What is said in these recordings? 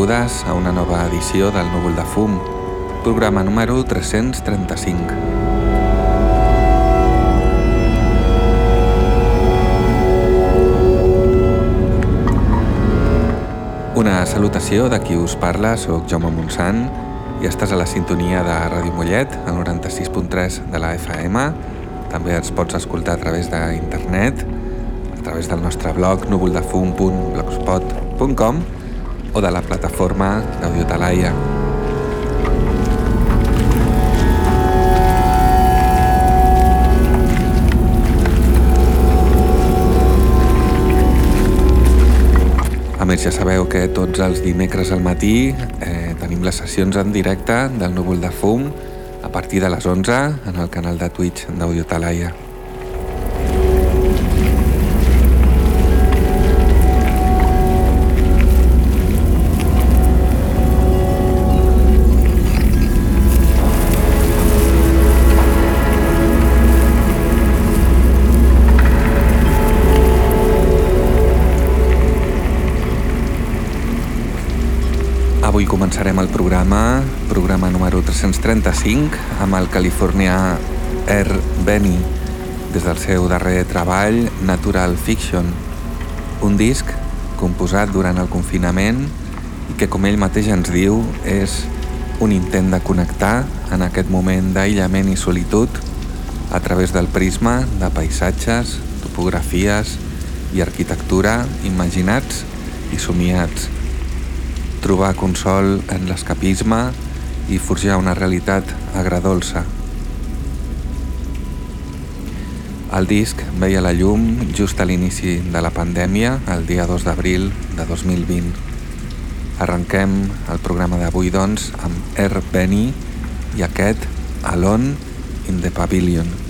benvingudes a una nova edició del Núvol de Fum, programa número 335. Una salutació de qui us parla, sóc Jaume Montsant i estàs a la sintonia de Ràdio Mollet, al 96.3 de la FM. També ens pots escoltar a través d'internet, a través del nostre blog núvoldefum.blogspot.com o de la plataforma d'Audio Talaia. A més, ja sabeu que tots els dimecres al matí eh, tenim les sessions en directe del núvol de fum a partir de les 11 en el canal de Twitch d'Audio Talaia. Avui començarem el programa, programa número 335, amb el californià Air Benny, des del seu darrer treball Natural Fiction, un disc composat durant el confinament i que, com ell mateix ens diu, és un intent de connectar en aquest moment d'aïllament i solitud a través del prisma de paisatges, topografies i arquitectura imaginats i somiats trobar consol en l'escapisme i forjar una realitat agradolça. El disc veia la llum just a l'inici de la pandèmia, el dia 2 d'abril de 2020. Arrenquem el programa d'avui, doncs, amb Air Benny i aquest Alone in the Pavilion.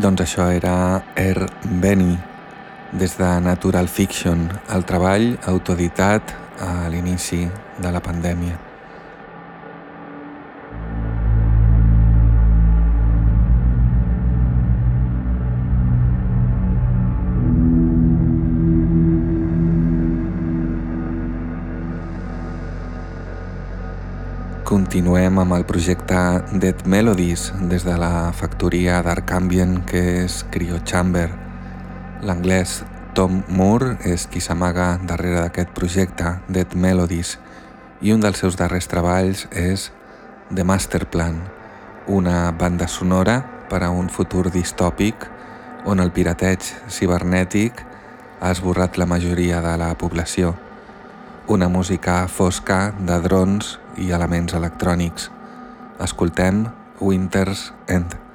Doncs això era Air Benny, des de Natural Fiction, el treball autoeditat a l'inici de la pandèmia. Continuem amb el projecte Dead Melodies des de la factoria Dark Ambient que és Cryo Chamber. L'anglès Tom Moore és qui s'amaga darrere d'aquest projecte Dead Melodies i un dels seus darrers treballs és The Master Plan, una banda sonora per a un futur distòpic on el pirateig cibernètic ha esborrat la majoria de la població. Una música fosca de drons i elements electrònics. Escoltem Winter's End.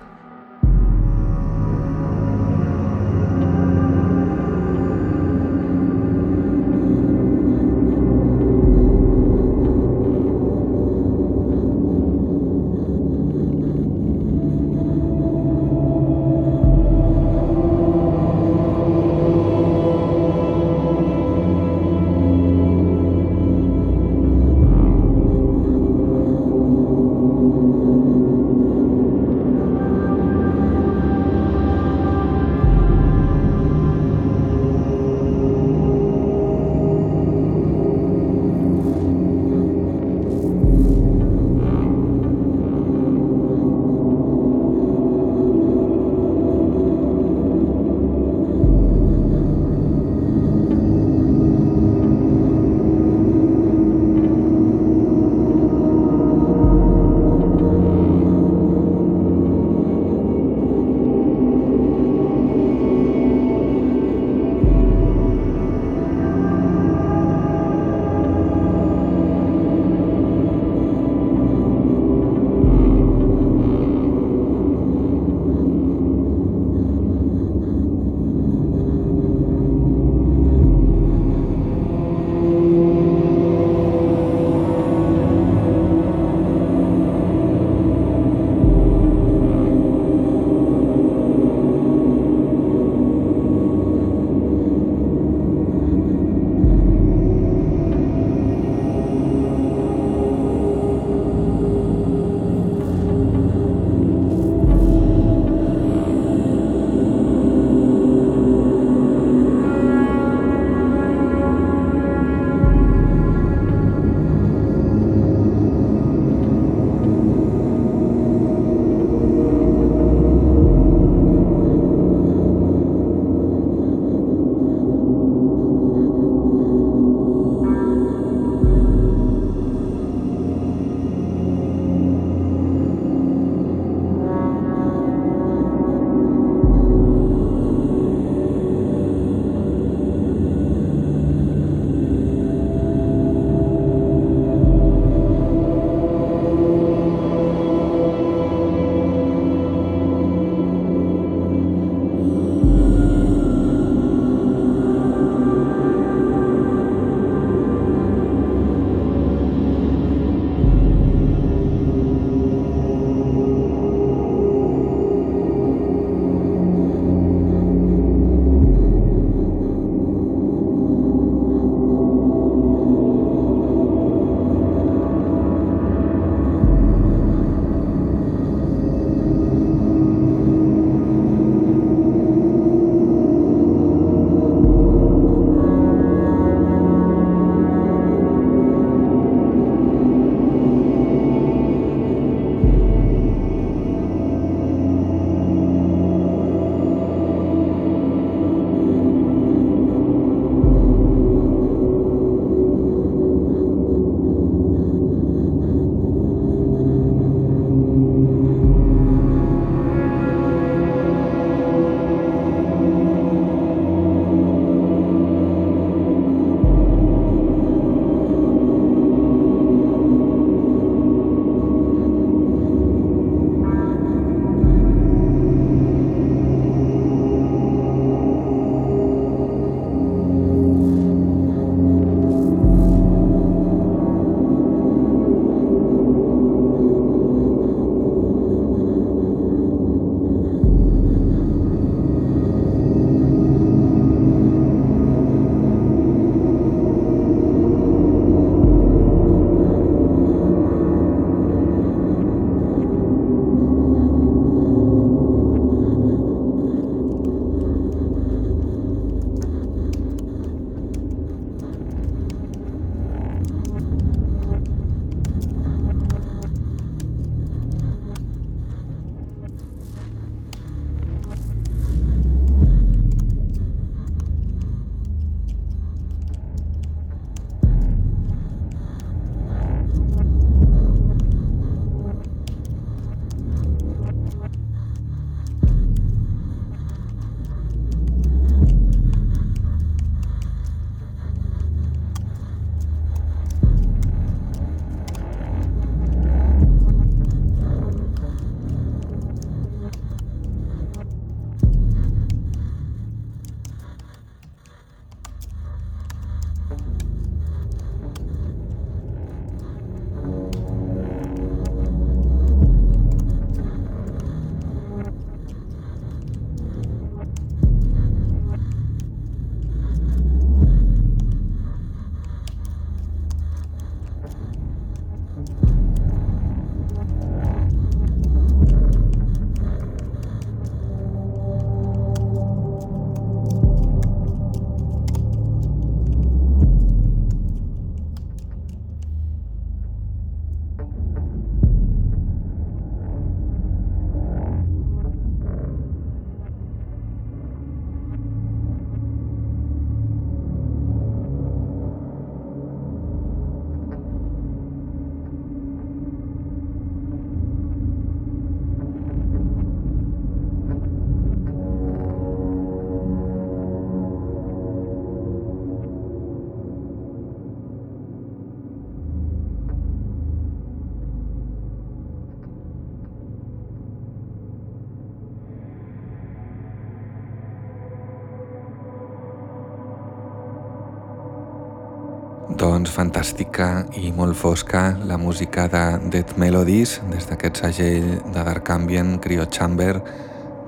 Doncs fantàstica i molt fosca la música de Dead Melodies des d'aquest segell de Dark Ambient Cryo Chamber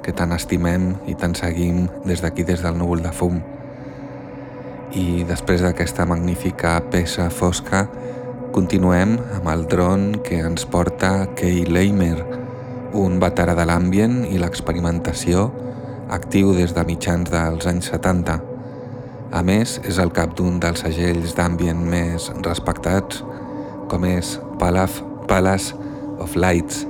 que tant estimem i tant seguim des d'aquí des del núvol de fum. I després d'aquesta magnífica peça fosca continuem amb el dron que ens porta Kay Leimer, un veterà de l'ambient i l'experimentació actiu des de mitjans dels anys 70. A més, és el cap d'un dels segells d'ambient més respectats, com és Palaf, Palace of Lights,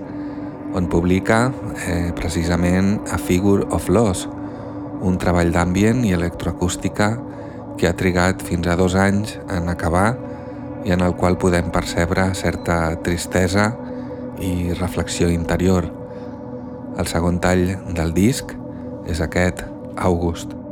on publica eh, precisament A Figure of Loss, un treball d'ambient i electroacústica que ha trigat fins a dos anys en acabar i en el qual podem percebre certa tristesa i reflexió interior. El segon tall del disc és aquest, August.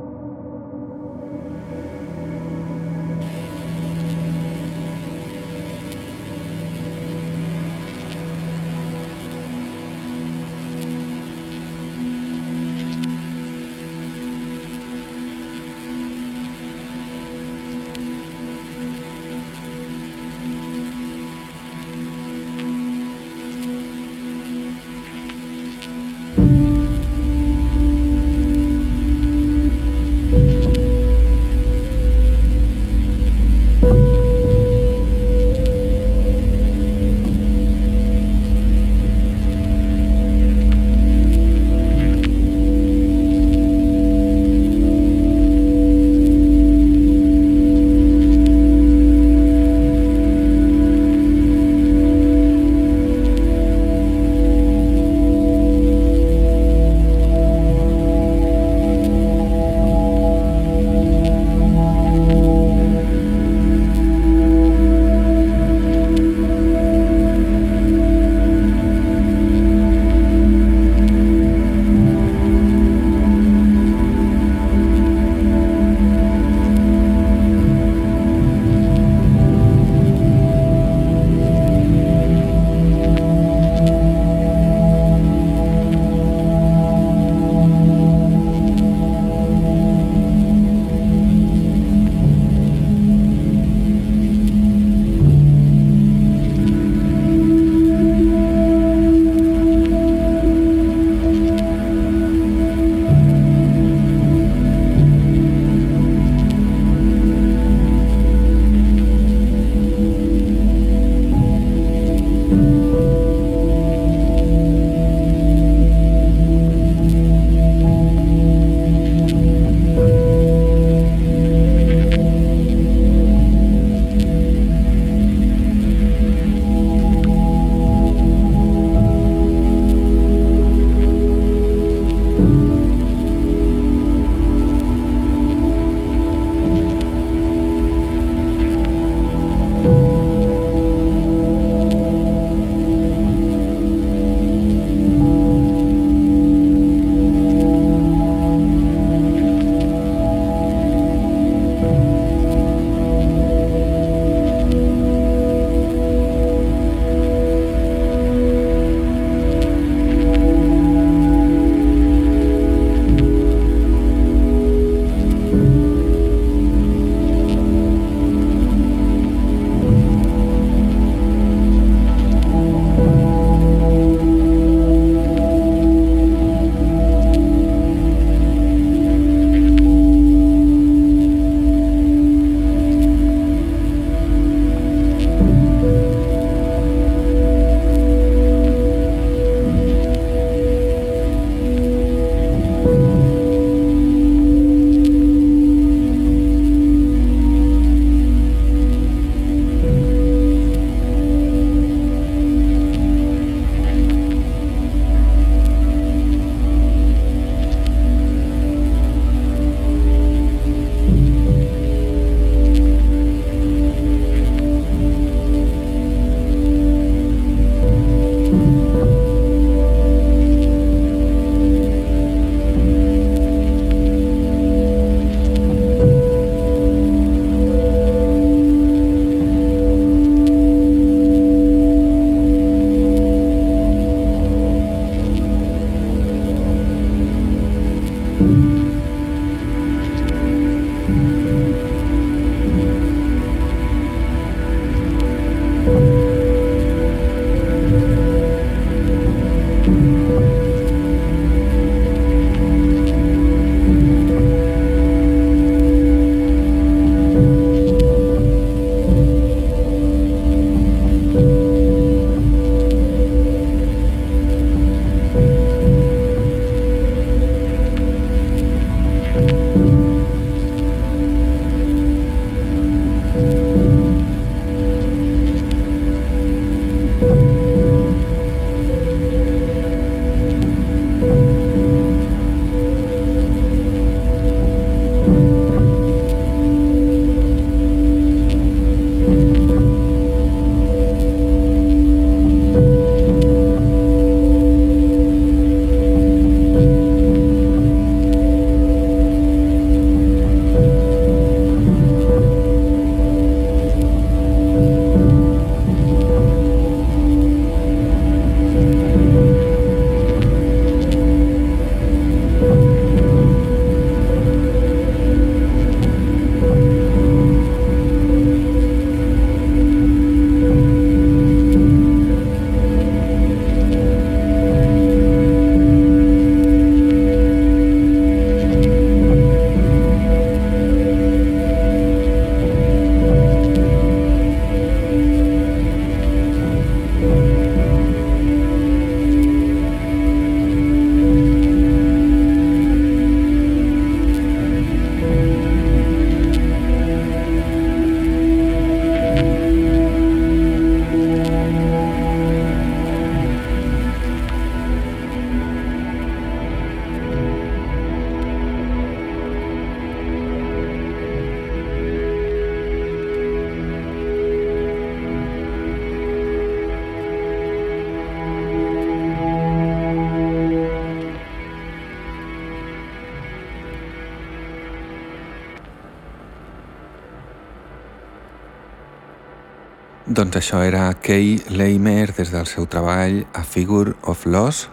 Doncs això era Kay Leimer des del seu treball A Figure of Loss,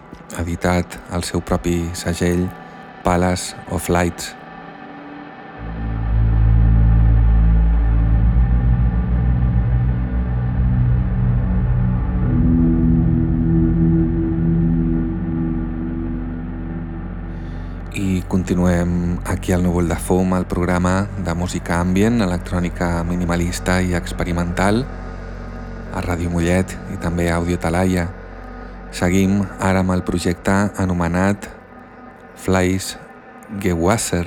editat al seu propi segell Palace of Lights. I continuem aquí al Núvol de Fum, el programa de música ambient, electrònica minimalista i experimental Mollet i també a Audio Talaia. Seguim ara amb el projecte anomenat Flies Gewasser,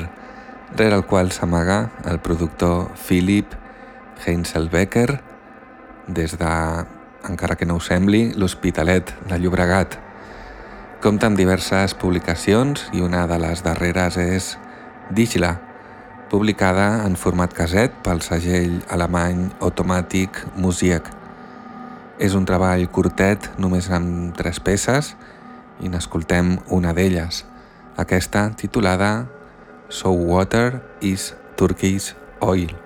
rere el qual s'amaga el productor Philip Heinzelbecker des de, encara que no ho sembli, l'Hospitalet de Llobregat. Compta amb diverses publicacions i una de les darreres és Digila, publicada en format caset pel segell alemany Automatic Music. És un treball curtet, només amb tres peces, i n'escoltem una d'elles, aquesta titulada So Water is Turkish Oil.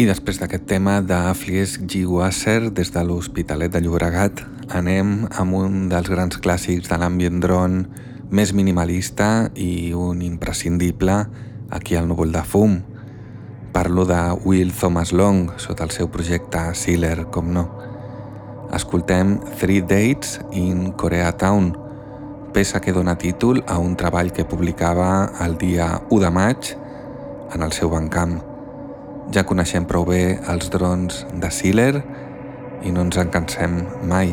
I després d'aquest tema de Flies G. Wasser des de l'Hospitalet de Llobregat anem amb un dels grans clàssics de l'ambient drone més minimalista i un imprescindible aquí al núvol de fum. Parlo de Will Thomas Long sota el seu projecte Sealer, com no. Escoltem Three Dates in Koreatown, peça que dona títol a un treball que publicava el dia 1 de maig en el seu bancamp. Ja coneixem prou bé els drons de Sealer i no ens en cansem mai.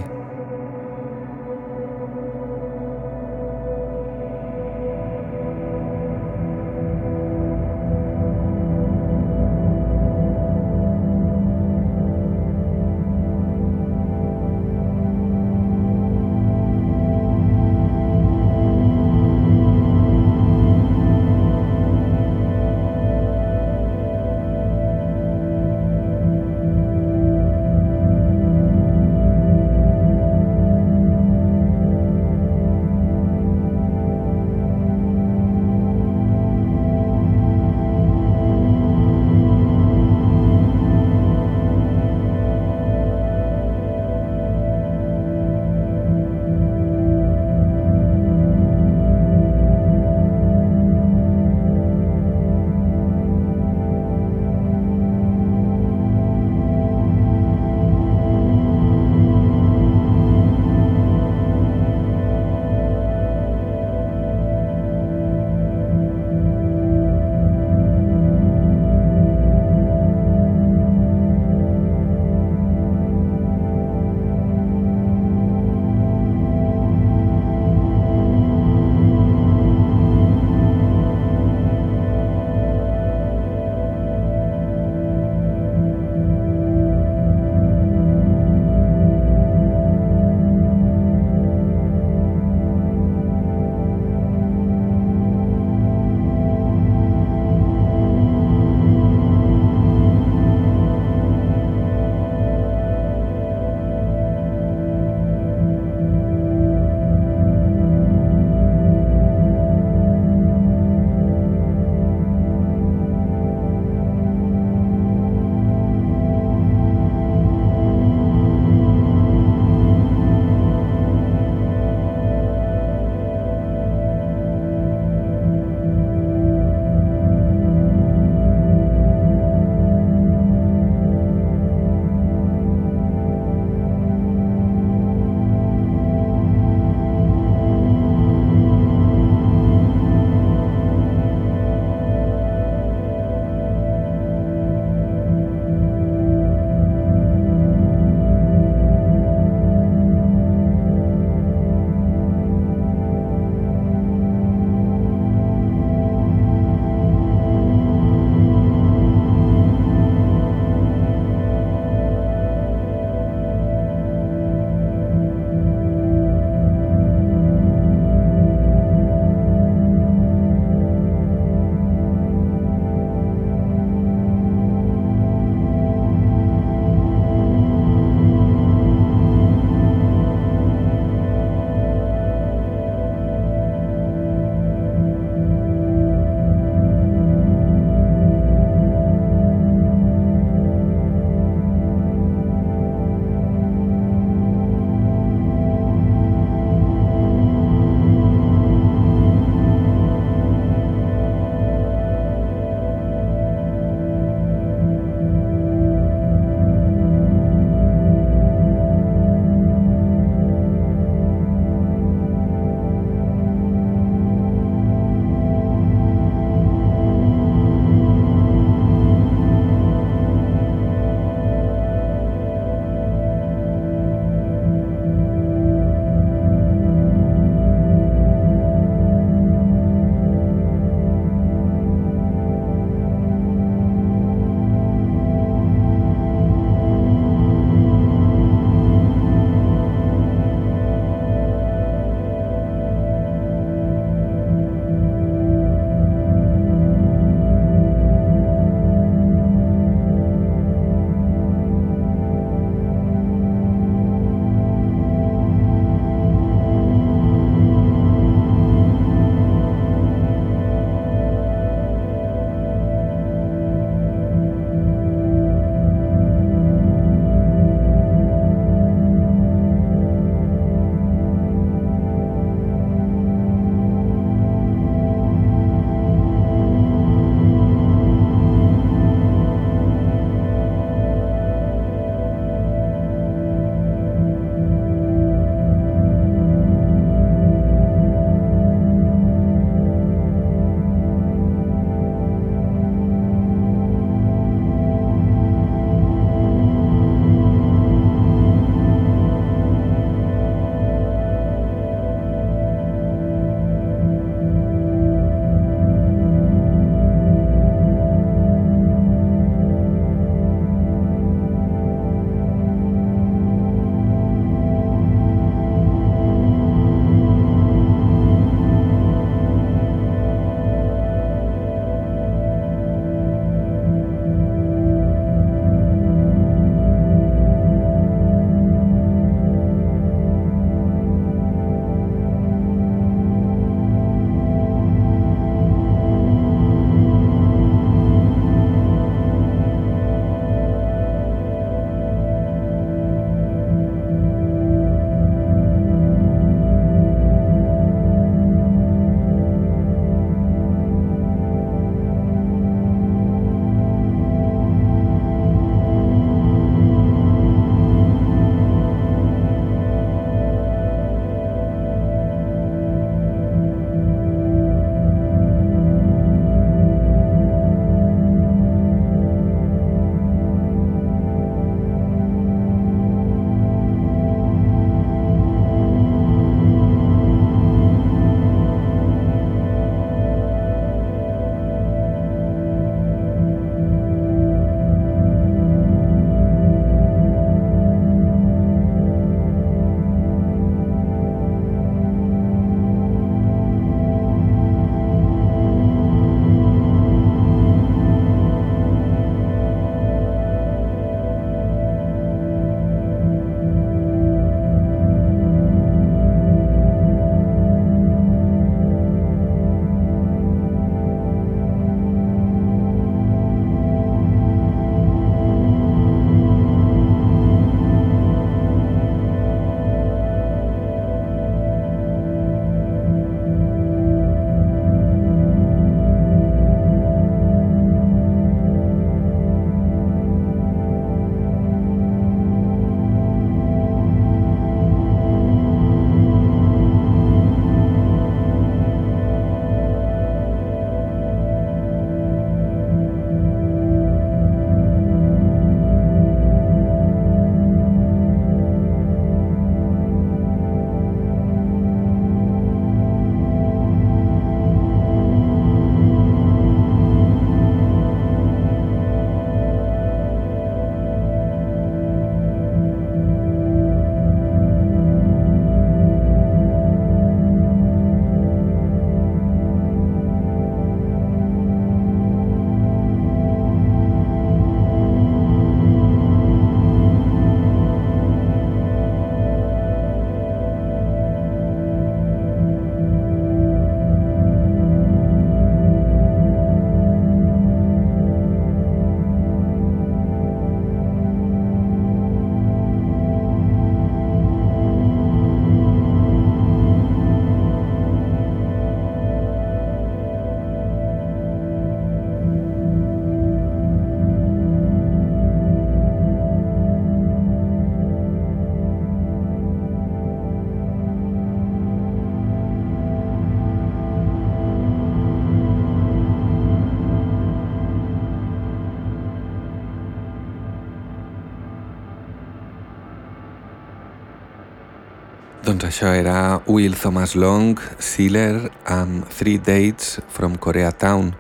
Això era Will Thomas Long, Sealer amb Three Dates from Koreatown,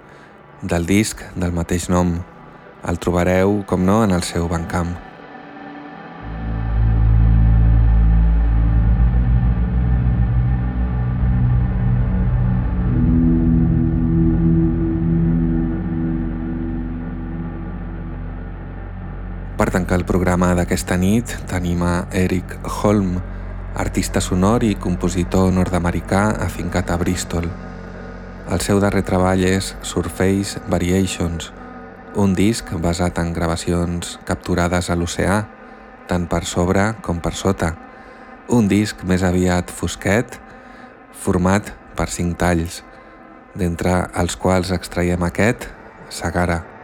del disc del mateix nom. El trobareu, com no, en el seu bancamp. Per tancar el programa d'aquesta nit tenim a Eric Holm, artista sonor i compositor nord-americà afincat a Bristol. El seu darrer treball és Surface Variations, un disc basat en gravacions capturades a l'oceà, tant per sobre com per sota. Un disc més aviat fosquet, format per cinc talls, d'entre els quals extraiem aquest, Sagara.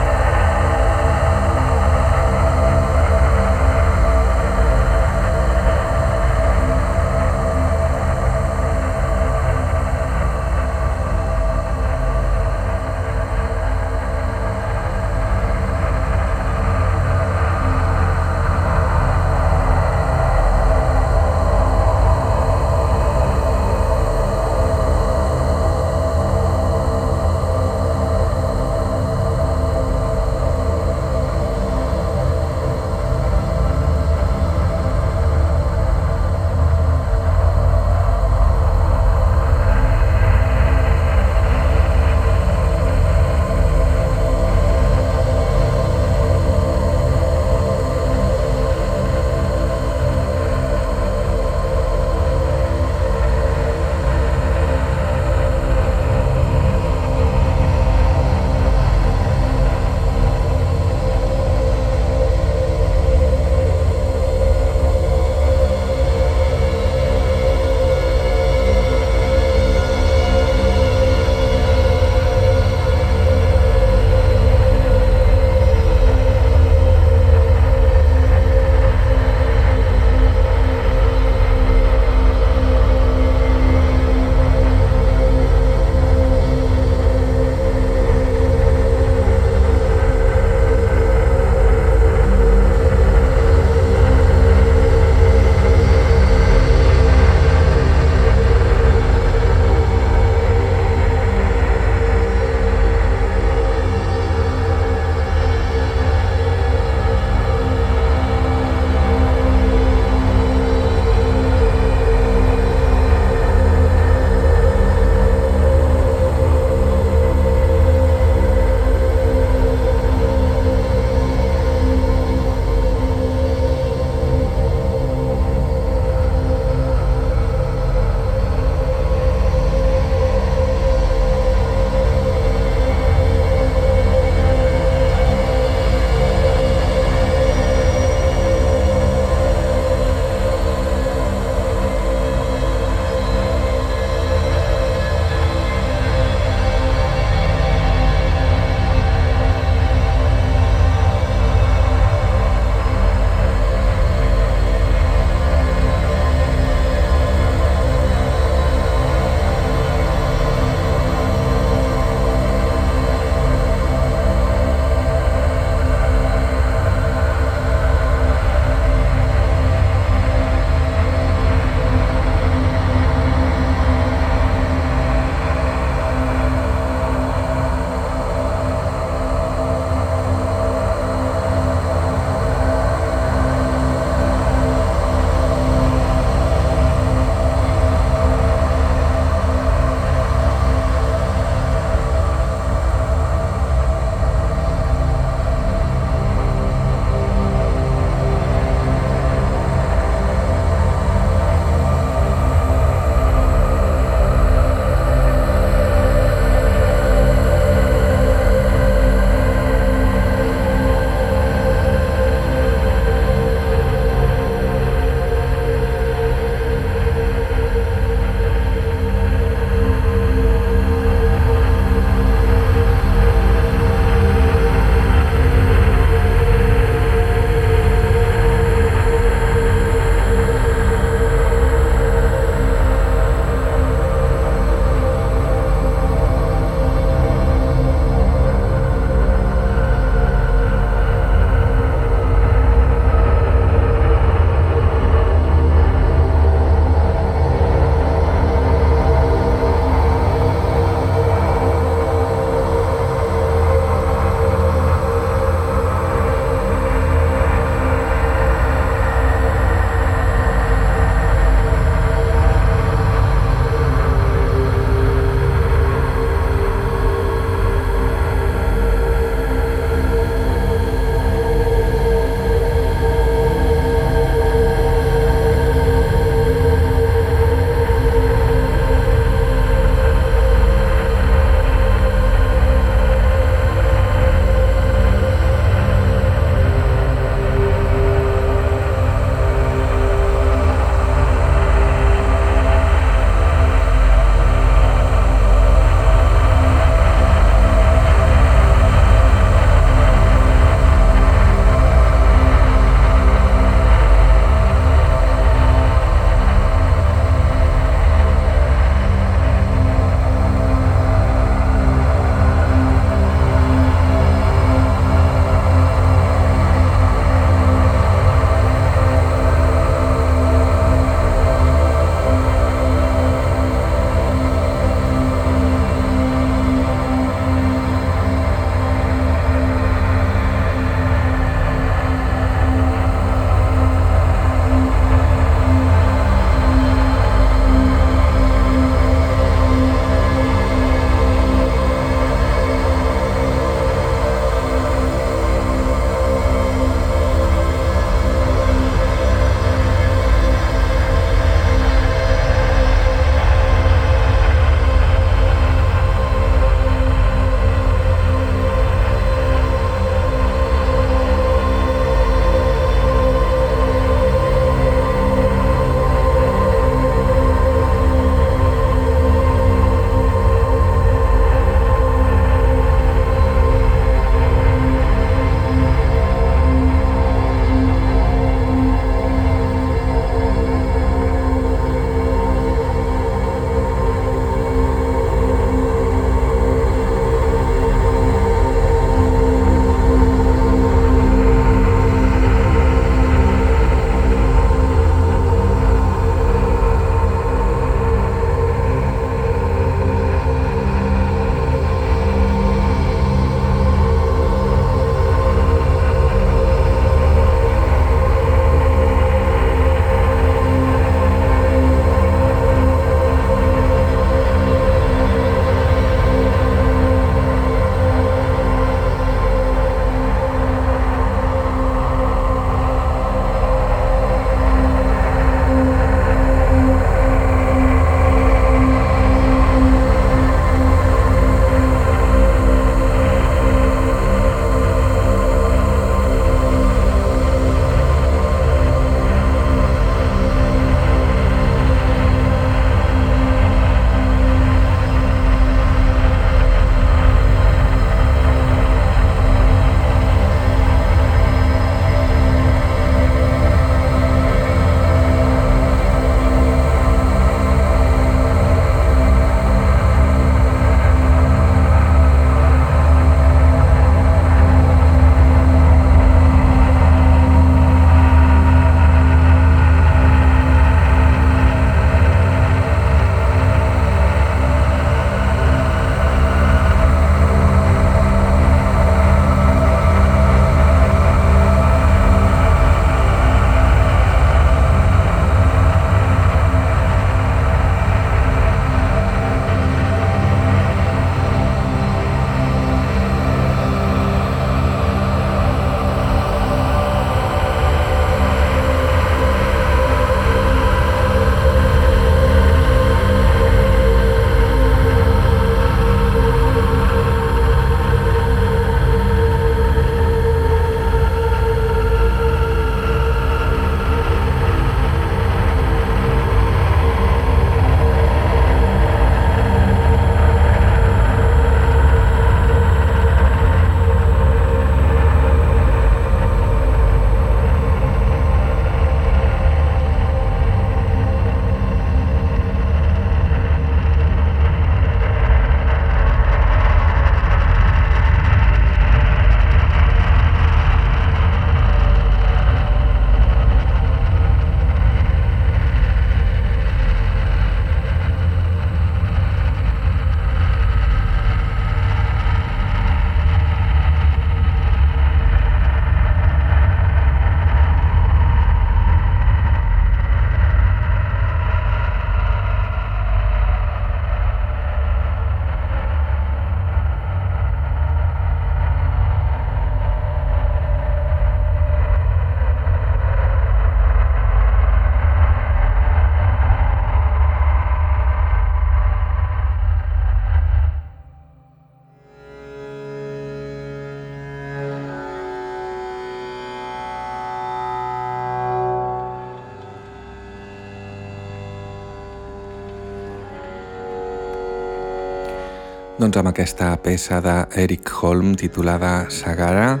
Doncs amb aquesta peça d'Eric Holm titulada Sagara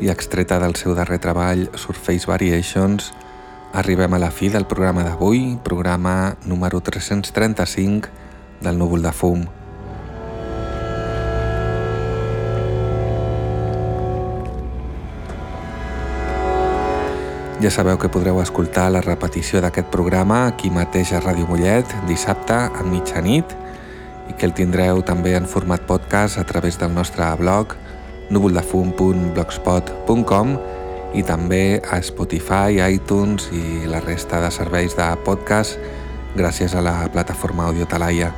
i extreta del seu darrer treball Surface Variations, arribem a la fi del programa d'avui, programa número 335 del núvol de fum. Ja sabeu que podreu escoltar la repetició d'aquest programa aquí mateix a Ràdio Mollet dissabte a mitjanit que el tindreu també en format podcast a través del nostre blog núvoldefum.blogspot.com i també a Spotify, iTunes i la resta de serveis de podcast gràcies a la plataforma Audio Talaia.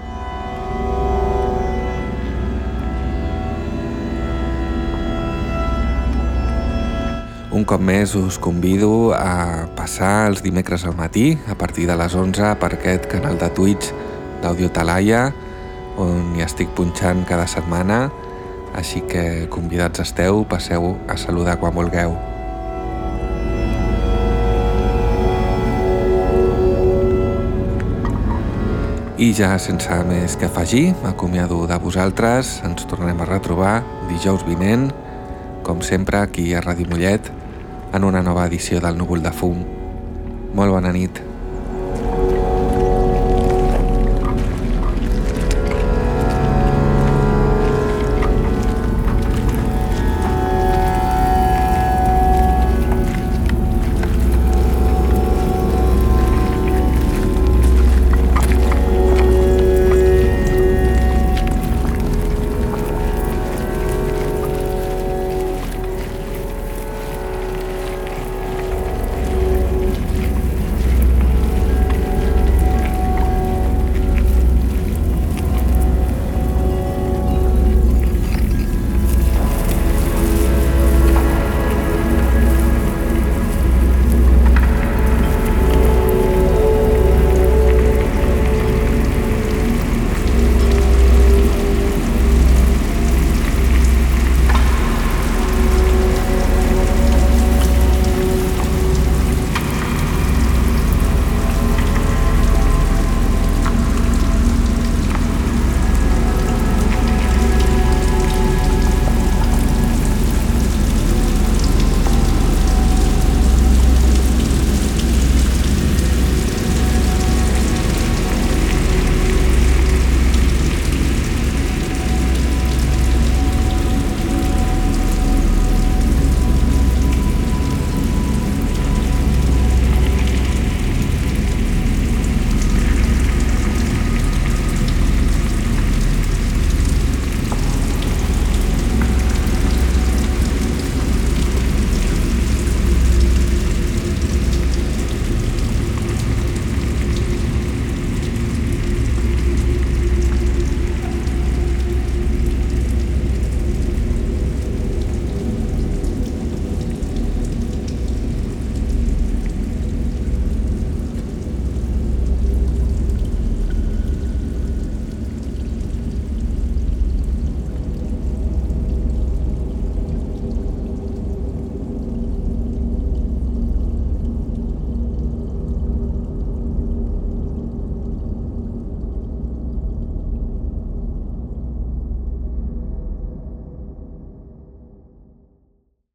Un cop més us convido a passar els dimecres al matí a partir de les 11 per aquest canal de Twitch d'Audio on hi estic punxant cada setmana, així que convidats esteu, passeu a saludar quan vulgueu. I ja sense més que afegir, m'acomiado de vosaltres, ens tornarem a retrobar dijous vinent, com sempre aquí a Ràdio Mollet, en una nova edició del Núvol de Fum. Molt bona nit.